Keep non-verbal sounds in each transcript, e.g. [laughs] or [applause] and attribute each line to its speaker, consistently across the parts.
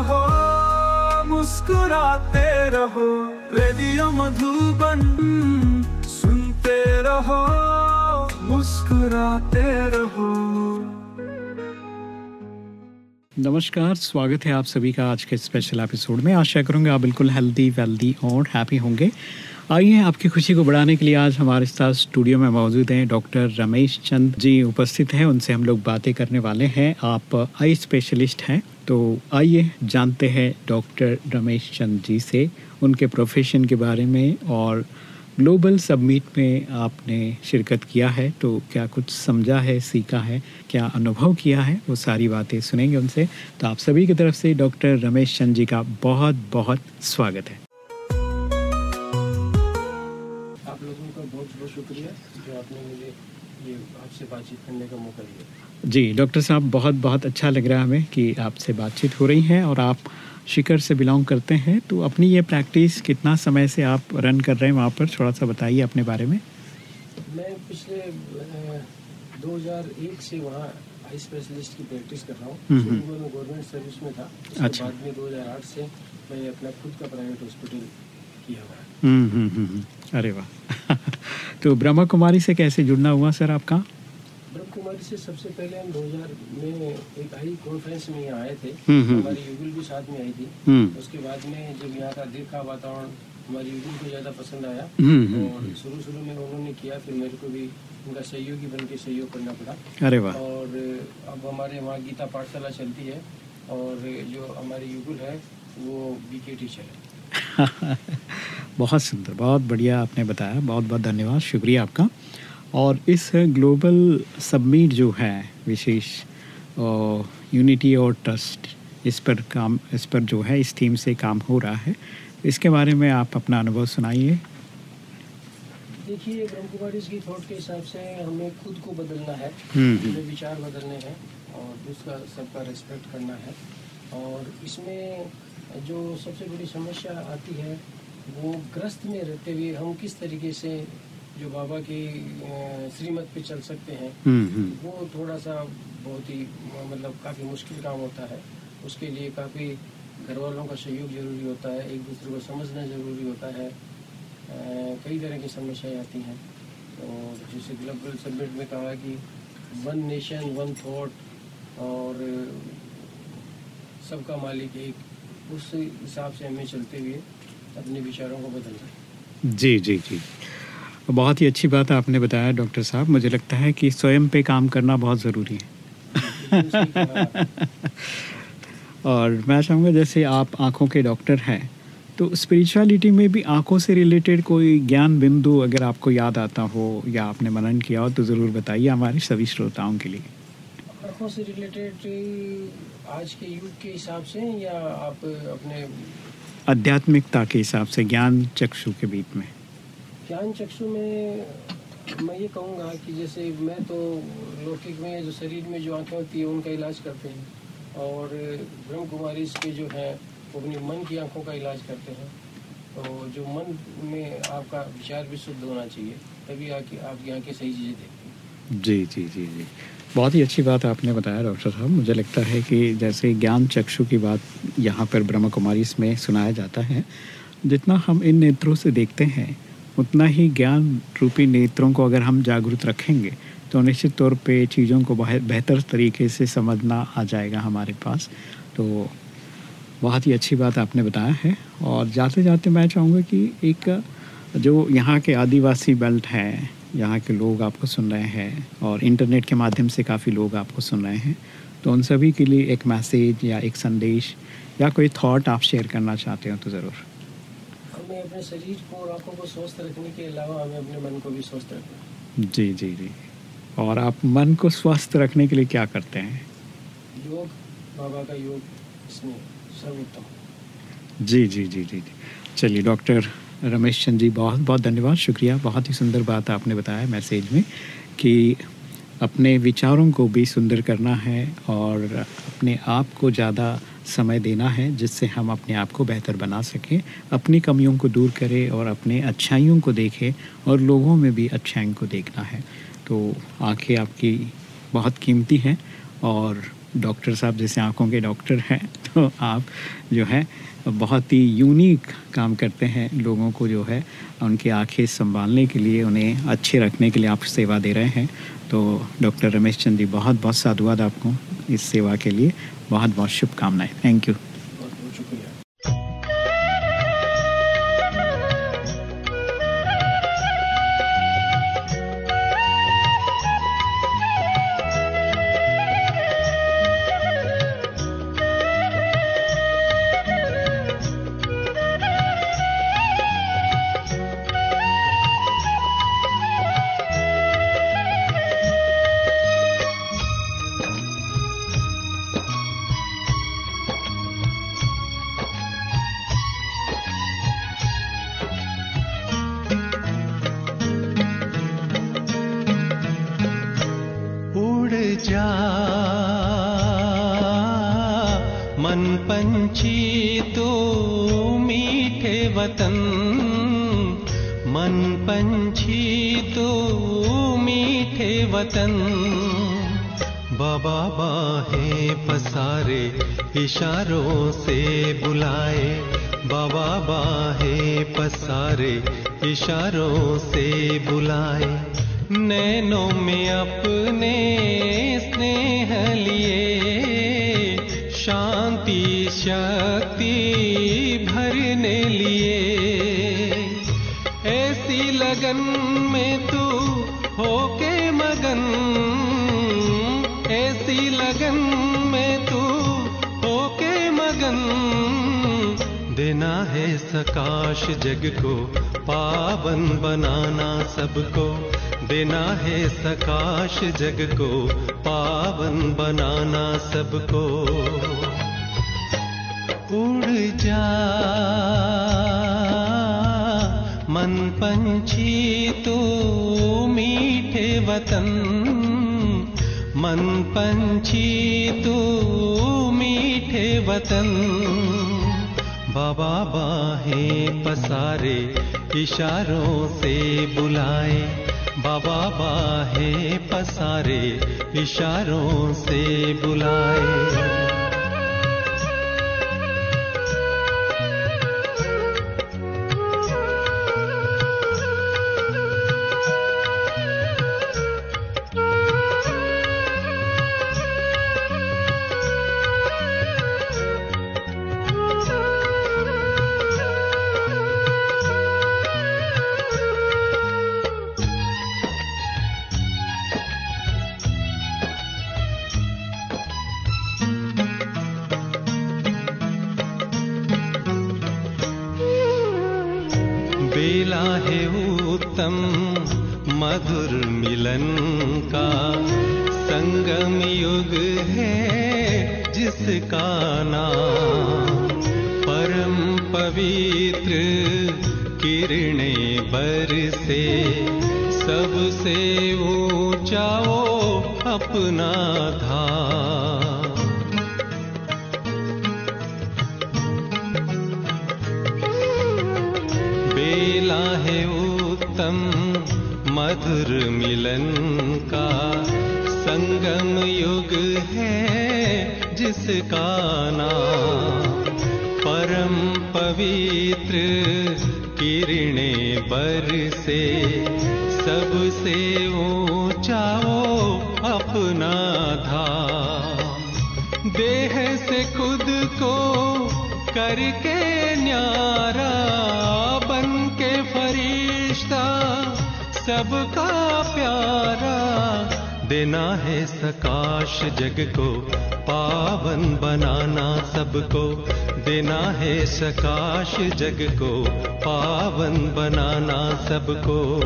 Speaker 1: रहो, मुस्कुराते रहो, रेडियो मधुबन सुनते रहो, मुस्कुराते रहो।
Speaker 2: नमस्कार, स्वागत है आप सभी का आज के स्पेशल एपिसोड में। आशा करूँगा आप बिल्कुल हेल्दी वेल्दी और हैप्पी होंगे। आइए आपकी खुशी को बढ़ाने के लिए आज हमारे साथ स्टूडियो में मौजूद हैं डॉक्टर रमेश चंद जी। उपस्थित हैं, उनसे हम लोग बातें करने वाले हैं। आप आई स्पेशलिस्ट हैं। तो आइए जानते हैं डॉक्टर रमेश चंद जी से उनके प्रोफेशन के बारे में और ग्लोबल सबमिट में आपने शिरकत किया है तो क्या कुछ समझा है, सीखा है, क्या अनुभव किया है, वो सारी बातें सुनेंगे उनसे। तो आप सभी की तरफ़ से डॉक्टर रमेश चंद जी का बहुत बहुत स्वागत है।
Speaker 3: आप लोगों का बहुत बहुत शुक्रिया जो आपने मुझे ये आपसे बातचीत करने का मौका दिया।
Speaker 2: जी डॉक्टर साहब बहुत बहुत अच्छा लग रहा है हमें कि आपसे बातचीत हो रही है और आप शिकर से बिलोंग करते हैं। तो अपनी ये प्रैक्टिस कितना समय से आप रन कर रहे हैं वहाँ पर? थोड़ा सा बताइए अपने बारे में।
Speaker 3: मैं पिछले 2001 से वहाँ आई स्पेशलिस्ट की प्रैक्टिस कर रहा हूँ।
Speaker 2: हम्म,
Speaker 3: शुरू में मैं गवर्नमेंट सर्विस में था
Speaker 2: अच्छा।
Speaker 3: बाद में 2008 से मैं अपना खुद का प्राइवेट हॉस्पिटल किया हुआ
Speaker 2: हम्म हम्म हम्म, हम्म। अरे वाह। [laughs] तो ब्रह्मा कुमारी से कैसे जुड़ना हुआ सर आपका?
Speaker 3: से सबसे पहले हम 2000 में एक आई कॉन्फ्रेंस में यहाँ आए थे।
Speaker 2: हम्म, हम्म।
Speaker 3: हमारी युगल भी साथ में आई थी।
Speaker 2: हम्म।
Speaker 3: उसके बाद में जब यहाँ का देखा वातावरण हमारी युगल को ज़्यादा पसंद आया। और शुरू शुरू में उन्होंने किया फिर मेरे को भी उनका सहयोगी बन के सहयोग करना पड़ा।
Speaker 2: अरे वाह।
Speaker 3: और अब हमारे वहाँ गीता पाठशाला चलती है और जो हमारी युगल है वो बीके टीचर है। [laughs]
Speaker 2: बहुत सुंदर बहुत बढ़िया आपने बताया। बहुत बहुत धन्यवाद। शुक्रिया आपका। और इस ग्लोबल सबमिट जो है विशेष यूनिटी और ट्रस्ट इस पर काम इस पर जो है इस थीम से काम हो रहा है। इसके बारे में आप अपना अनुभव सुनाइए।
Speaker 3: देखिए ब्रह्म कुमारी की थॉट के हिसाब से हमें खुद को बदलना है
Speaker 2: हम्म,
Speaker 3: अपने विचार बदलने हैं और दूसरा सबका रिस्पेक्ट करना है। और इसमें जो सबसे बड़ी समस्या आती है वो ग्रस्त में रहते हुए हम किस तरीके से जो बाबा की श्रीमत पे चल सकते हैं
Speaker 2: हम्म, हम्म,
Speaker 3: वो थोड़ा सा बहुत ही मतलब काफ़ी मुश्किल काम होता है। उसके लिए काफ़ी घर वालों का सहयोग ज़रूरी होता है एक दूसरे को समझना ज़रूरी होता है। कई तरह की समस्याएँ आती हैं। और जैसे ग्लोबल समिट में कहा कि वन नेशन वन थॉट और सबका मालिक एक उस हिसाब से हमें चलते हुए अपने विचारों को बदलना
Speaker 2: जी जी जी। बहुत ही अच्छी बात आपने बताया डॉक्टर साहब। मुझे लगता है कि स्वयं पे काम करना बहुत ज़रूरी है। [laughs] और मैं चाहूँगा जैसे आप आँखों के डॉक्टर हैं तो स्पिरिचुअलिटी में भी आँखों से रिलेटेड कोई ज्ञान बिंदु अगर आपको याद आता हो या आपने मनन किया हो तो ज़रूर बताइए हमारे सभी श्रोताओं के लिए।
Speaker 3: आँखों से रिलेटेड आज के युग के हिसाब से या आप अपने
Speaker 2: आध्यात्मिकता के हिसाब से ज्ञान चक्षु के बीच में?
Speaker 3: ज्ञान चक्षु में, मैं ये कहूँगा कि जैसे मैं तो लौकिक में जो शरीर में जो आँखें होती है, उनका इलाज करते हैं। और ब्रह्म कुमारी के जो है, वो अपने मन की आँखों का इलाज करते हैं। तो जो मन में आपका विचार भी शुद्ध होना चाहिए, तभी आके आपकी आँखें सही चीज़ें देखती
Speaker 2: जी जी जी जी। बहुत ही अच्छी बात आपने बताया, डॉक्टर साहब। मुझे लगता है कि जैसे ज्ञान चक्षु की बात यहाँ पर ब्रह्म कुमारी में सुनाया जाता है। जितना हम इन नेत्रों से देखते हैं उतना ही ज्ञान रूपी नेत्रों को अगर हम जागरूक रखेंगे तो निश्चित तौर पे चीज़ों को बहुत बेहतर तरीके से समझना आ जाएगा हमारे पास। तो बहुत ही अच्छी बात आपने बताया है। और जाते जाते मैं चाहूँगा कि एक जो यहाँ के आदिवासी बेल्ट है, यहाँ के लोग आपको सुन रहे हैं और इंटरनेट के माध्यम से काफ़ी लोग आपको सुन रहे हैं तो उन सभी के लिए एक मैसेज या एक संदेश या कोई थॉट आप शेयर करना चाहते हो तो ज़रूर।
Speaker 3: हमें अपने शरीर को और आँखों को स्वस्थ रखने के अलावा हमें अपने मन को भी स्वस्थ रखना
Speaker 2: जी जी जी। और आप मन को स्वस्थ रखने के लिए क्या करते हैं?
Speaker 3: योग बाबा का योग इसमें सर्वोत्तम।
Speaker 2: जी जी जी जी जी। चलिए डॉक्टर रमेश चंद जी बहुत बहुत धन्यवाद शुक्रिया। बहुत ही सुंदर बात आपने बताया मैसेज में कि अपने विचारों को भी सुंदर करना है और अपने आप को ज़्यादा समय देना है जिससे हम अपने आप को बेहतर बना सकें, अपनी कमियों को दूर करें और अपने अच्छाइयों को देखें और लोगों में भी अच्छाई को देखना है। तो आँखें आपकी बहुत कीमती हैं और डॉक्टर साहब जैसे आँखों के डॉक्टर हैं तो आप जो है बहुत ही यूनिक काम करते हैं लोगों को जो है उनकी आँखें संभालने के लिए, उन्हें अच्छे रखने के लिए आप सेवा दे रहे हैं। तो डॉक्टर रमेश चंद जी बहुत बहुत साधुवाद आपको इस सेवा के लिए। बहुत बहुत शुभकामनाएँ। थैंक यू
Speaker 4: मन पंछी तो मीठे वतन। मन पंछी तो मीठे वतन। बाबा बाहे पसारे, इशारों से बुलाए। बाबा बाहे पसारे, इशारों से बुलाए। नैनों में अपने स्नेह लिए। शक्ति भरने लिए। ऐसी लगन में तू होके मगन। ऐसी लगन में तू होके मगन। देना है सकाश जग को, पावन बनाना सबको। देना है सकाश जग को, पावन बनाना सबको। उड़ जा। मन पंछी तू मीठे वतन। मन पंछी तू मीठे वतन। बाबा बाहें पसारे, इशारों से बुलाए। बाबा बाहें पसारे, इशारों से बुलाए। बेला है उत्तम मधुर मिलन का संगम युग है जिसका नाम परम पवित्र किरणें बरसे सबसे ऊँचा अपना धाम। मधुर मिलन का संगम युग है, जिसका नाम परम पवित्र किरणें बरसे। सबसे ऊँचा वो अपना धाम। देह से खुद को करके सबका प्यारा, देना है सकाश जग को, पावन बनाना सबको, देना है सकाश जग को, पावन बनाना सबको।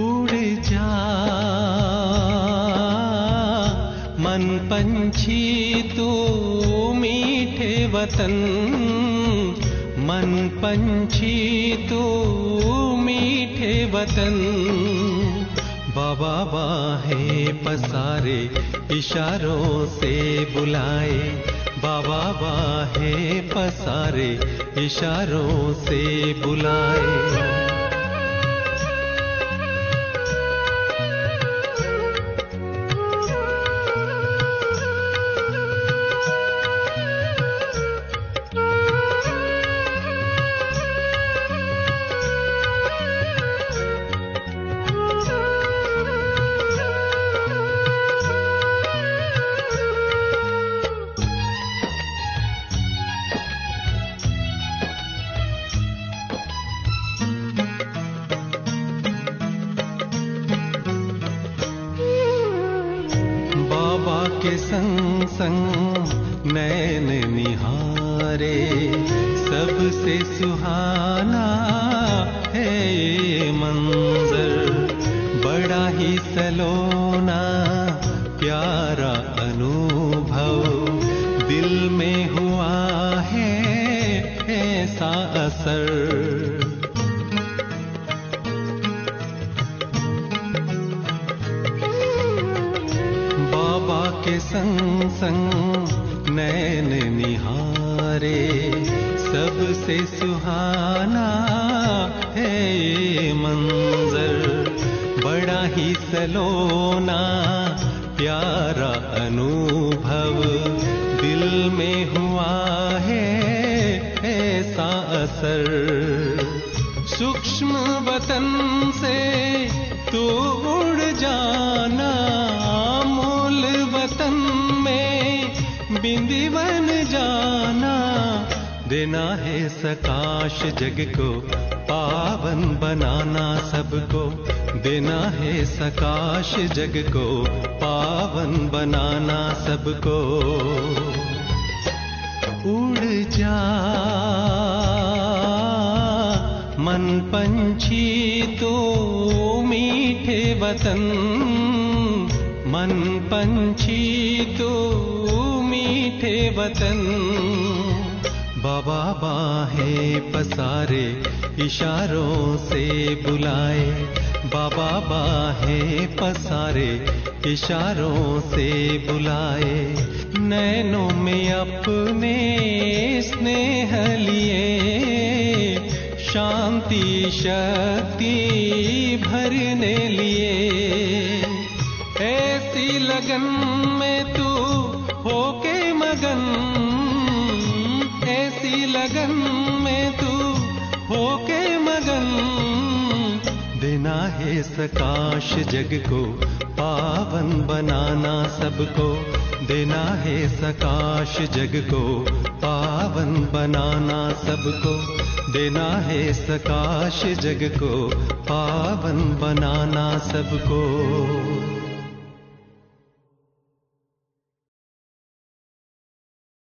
Speaker 4: उड़ जा, मन पंछी तू, मीठे वतन। मन पंछी तू मीठे वतन। बाबा बाहे पसारे, इशारों से बुलाए। बाबा बाहे पसारे, इशारों से बुलाए। संग संग नैन निहारे सबसे सुहाना है मंजर। बड़ा ही सलोना के संग संग नैन निहारे, सबसे सुहाना है मंजर। बड़ा ही सलोना, प्यारा अनुभव, दिल में हुआ है ऐसा असर। सूक्ष्म वतन से तू उड़ जाना बिंदी बन जाना। देना है सकाश जग को, पावन बनाना सबको। देना है सकाश जग को, पावन बनाना सबको। उड़ जा, मन पंछी तो मीठे वतन। मन पंछी तो मीठे वतन। बाबा बाहे पसारे, इशारों से बुलाए। बाबा बाहे पसारे, इशारों से बुलाए। नैनों में अपने स्नेह लिए, शांति शक्ति भरने लिए। ऐसी लगन में तू मगन ऐसी लगन में तू होके मगन। देना है सकाश जग को, पावन बनाना सबको। देना है सकाश जग को, पावन बनाना सबको। देना है सकाश जग को, पावन बनाना सबको।